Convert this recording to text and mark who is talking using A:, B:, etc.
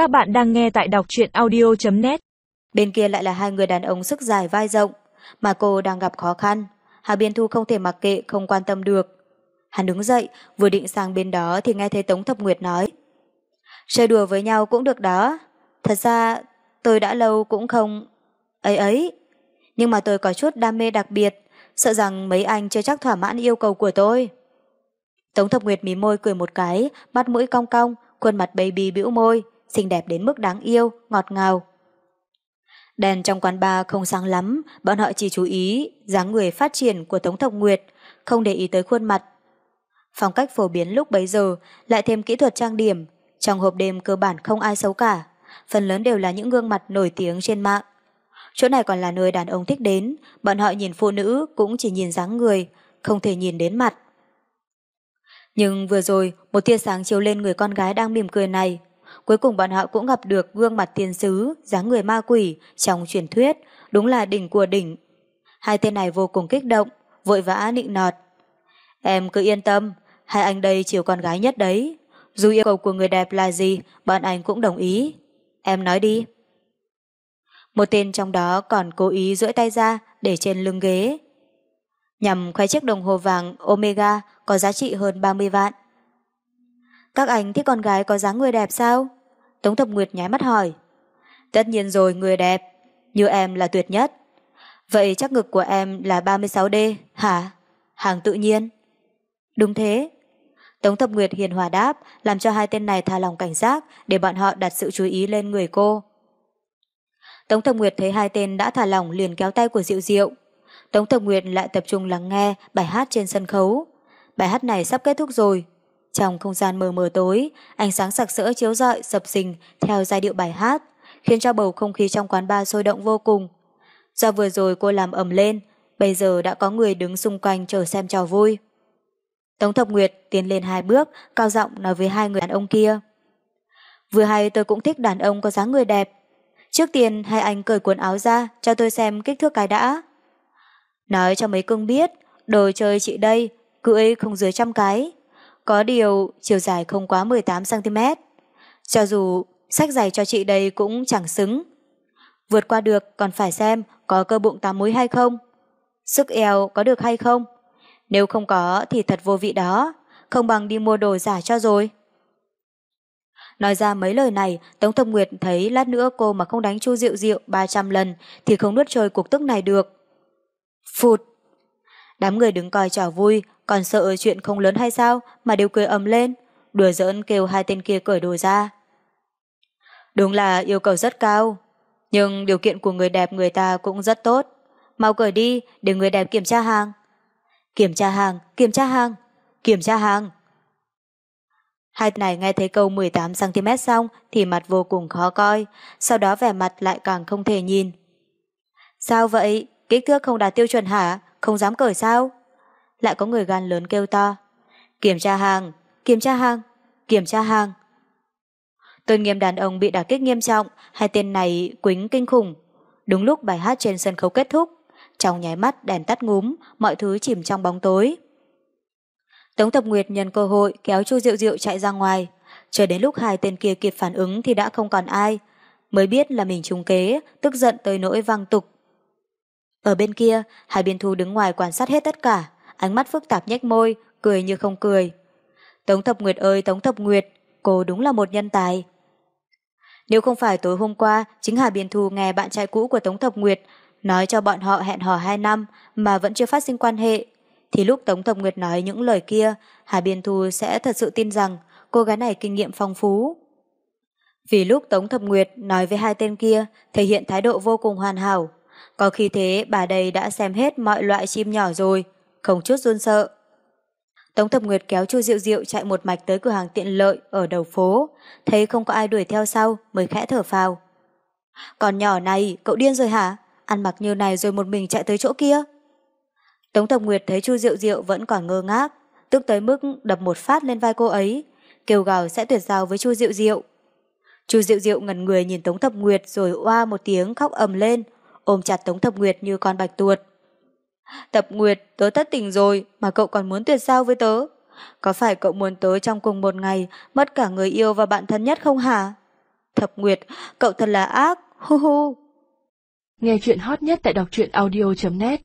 A: Các bạn đang nghe tại đọc truyện audio.net
B: Bên kia lại là hai người đàn ông sức dài vai rộng, mà cô đang gặp khó khăn. Hà Biên Thu không thể mặc kệ, không quan tâm được. Hắn đứng dậy, vừa định sang bên đó thì nghe thấy Tống Thập Nguyệt nói. Chơi đùa với nhau cũng được đó. Thật ra, tôi đã lâu cũng không... ấy ấy. Nhưng mà tôi có chút đam mê đặc biệt, sợ rằng mấy anh chưa chắc thỏa mãn yêu cầu của tôi. Tống Thập Nguyệt mí môi cười một cái, mắt mũi cong cong, khuôn mặt baby bĩu môi, xinh đẹp đến mức đáng yêu, ngọt ngào. Đèn trong quán bar không sáng lắm, bọn họ chỉ chú ý dáng người phát triển của Tống Thập Nguyệt, không để ý tới khuôn mặt. Phong cách phổ biến lúc bấy giờ, lại thêm kỹ thuật trang điểm, trong hộp đêm cơ bản không ai xấu cả, phần lớn đều là những gương mặt nổi tiếng trên mạng. Chỗ này còn là nơi đàn ông thích đến, bọn họ nhìn phụ nữ cũng chỉ nhìn dáng người, không thể nhìn đến mặt. Nhưng vừa rồi, một tia sáng chiếu lên người con gái đang mỉm cười này. Cuối cùng bọn họ cũng gặp được gương mặt tiên sứ, dáng người ma quỷ trong truyền thuyết, đúng là đỉnh của đỉnh. Hai tên này vô cùng kích động, vội vã nịnh nọt. Em cứ yên tâm, hai anh đây chiều con gái nhất đấy. Dù yêu cầu của người đẹp là gì, bọn anh cũng đồng ý. Em nói đi. Một tên trong đó còn cố ý duỗi tay ra để trên lưng ghế. Nhằm khoe chiếc đồng hồ vàng Omega có giá trị hơn 30 vạn. Các anh thích con gái có dáng người đẹp sao? Tống Thập Nguyệt nháy mắt hỏi. Tất nhiên rồi, người đẹp. Như em là tuyệt nhất. Vậy chắc ngực của em là 36D, hả? Hàng tự nhiên. Đúng thế. Tống Thập Nguyệt hiền hòa đáp, làm cho hai tên này tha lòng cảnh giác để bọn họ đặt sự chú ý lên người cô. Tống Thập Nguyệt thấy hai tên đã thả lỏng liền kéo tay của Diệu Diệu. Tống Thập Nguyệt lại tập trung lắng nghe bài hát trên sân khấu. Bài hát này sắp kết thúc rồi. Trong không gian mờ mờ tối, ánh sáng sặc sỡ chiếu rọi sập sình theo giai điệu bài hát, khiến cho bầu không khí trong quán bar sôi động vô cùng. Do vừa rồi cô làm ầm lên, bây giờ đã có người đứng xung quanh chờ xem trò vui. Tống Thập Nguyệt tiến lên hai bước, cao giọng nói với hai người đàn ông kia. Vừa hay tôi cũng thích đàn ông có dáng người đẹp. Trước tiên hai anh cởi quần áo ra cho tôi xem kích thước cái đã. Nói cho mấy cưng biết, đồ chơi chị đây, cưỡi không dưới trăm cái. Có điều chiều dài không quá 18cm. Cho dù sách giày cho chị đây cũng chẳng xứng. Vượt qua được còn phải xem có cơ bụng tám múi hay không. Sức eo có được hay không. Nếu không có thì thật vô vị đó, không bằng đi mua đồ giả cho rồi. Nói ra mấy lời này, Tống Thập Nguyệt thấy lát nữa cô mà không đánh Chu Diệu Diệu 300 lần thì không nuốt trôi cuộc tức này được. Phụt! Đám người đứng coi trò vui, còn sợ chuyện không lớn hay sao mà đều cười ầm lên, đùa giỡn kêu hai tên kia cởi đồ ra. Đúng là yêu cầu rất cao, nhưng điều kiện của người đẹp người ta cũng rất tốt. Mau cởi đi để người đẹp kiểm tra hàng. Kiểm tra hàng, kiểm tra hàng, kiểm tra hàng. Hai này nghe thấy câu 18cm xong thì mặt vô cùng khó coi, sau đó vẻ mặt lại càng không thể nhìn. Sao vậy? Kích thước không đạt tiêu chuẩn hả? Không dám cởi sao? Lại có người gan lớn kêu to. Kiểm tra hàng, kiểm tra hàng, kiểm tra hàng. Tôn nghiêm đàn ông bị đả kích nghiêm trọng, hai tên này quính kinh khủng. Đúng lúc bài hát trên sân khấu kết thúc, trong nháy mắt đèn tắt ngúm, mọi thứ chìm trong bóng tối. Tống Tập Nguyệt nhân cơ hội kéo Chu Diệu Diệu chạy ra ngoài. Chờ đến lúc hai tên kia kịp phản ứng thì đã không còn ai. Mới biết là mình trúng kế, tức giận tới nỗi vang tục. Ở bên kia, hải biên thu đứng ngoài quan sát hết tất cả, ánh mắt phức tạp nhếch môi, cười như không cười. Tống Thập Nguyệt ơi Tống Thập Nguyệt, cô đúng là một nhân tài. Nếu không phải tối hôm qua, chính Hà Biên Thu nghe bạn trai cũ của Tống Thập Nguyệt nói cho bọn họ hẹn hò 2 năm mà vẫn chưa phát sinh quan hệ, thì lúc Tống Thập Nguyệt nói những lời kia, Hà Biên Thu sẽ thật sự tin rằng cô gái này kinh nghiệm phong phú. Vì lúc Tống Thập Nguyệt nói với hai tên kia, thể hiện thái độ vô cùng hoàn hảo. Có khi thế bà đây đã xem hết mọi loại chim nhỏ rồi, không chút run sợ. Tống Thập Nguyệt kéo Chu Diệu Diệu chạy một mạch tới cửa hàng tiện lợi ở đầu phố, thấy không có ai đuổi theo sau mới khẽ thở phào. Còn nhỏ này, cậu điên rồi hả? Ăn mặc như này rồi một mình chạy tới chỗ kia. Tống Thập Nguyệt thấy Chu Diệu Diệu vẫn còn ngơ ngác, tức tới mức đập một phát lên vai cô ấy, kêu gào sẽ tuyệt giao với Chu Diệu Diệu. Chu Diệu Diệu ngẩn người nhìn Tống Thập Nguyệt rồi oa một tiếng khóc ầm lên, ôm chặt Tống Thập Nguyệt như con bạch tuột. Tập Nguyệt, tớ tất tình rồi mà cậu còn muốn tuyệt sao với tớ. Có phải cậu muốn tớ trong cùng một ngày mất cả người yêu và bạn thân nhất không hả? Thập Nguyệt, cậu thật là ác, hu hu.
A: Nghe chuyện hot nhất tại đọc truyện audio.net